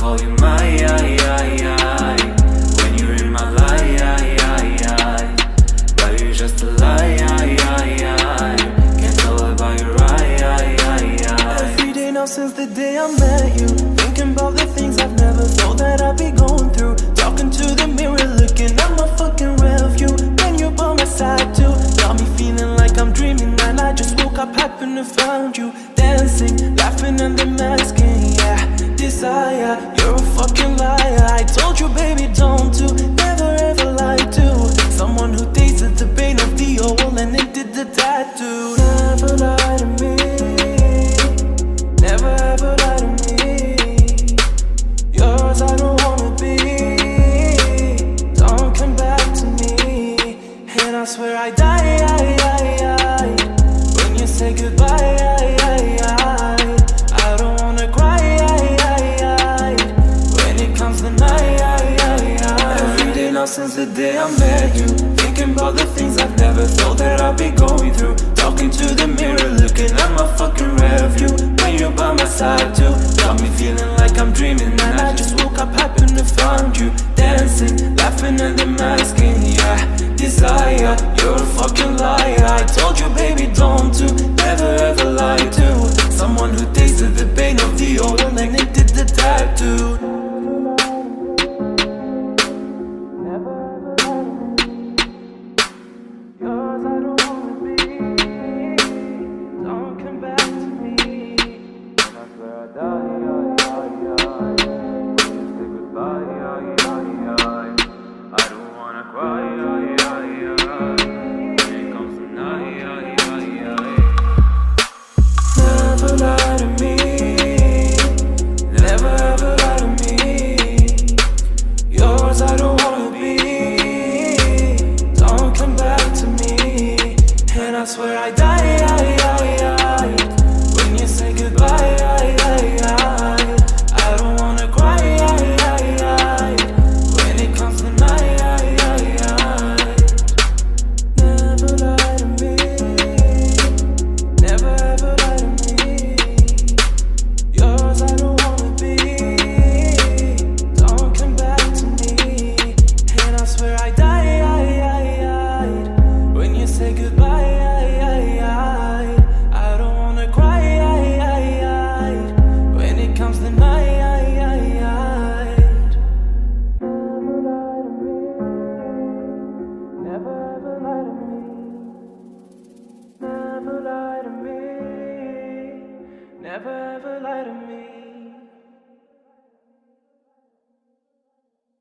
call you my I, I, I. When you're in my life, I, I, I. but you're just a lie. I, I, I. Can't tell about your I, I, I, I. Every day now since the day I met you. Thinking about the things I've never thought that I'd be going through. Talking to the mirror, looking at my fucking review. When you by my side too. Got me feeling like I'm dreaming and I just woke up happen to found you. Dancing, laughing and then masking, yeah. Desire, the tattoo. Never lie to me. Never ever lie to me. Yours, I don't wanna be. Don't come back to me. And I swear I die. I, I, I, when you say goodbye. I, since the day I met you. Thinking about the things I've never thought that I'd be going feeling like I'm dreaming And I just woke up, happened to find you Dancing, laughing and the mask yeah Desire, you're a fucking liar. I told you baby don't do, Never ever lie to Someone who tasted the pain of the old And ignited the tattoo. Die. never ever lie to me.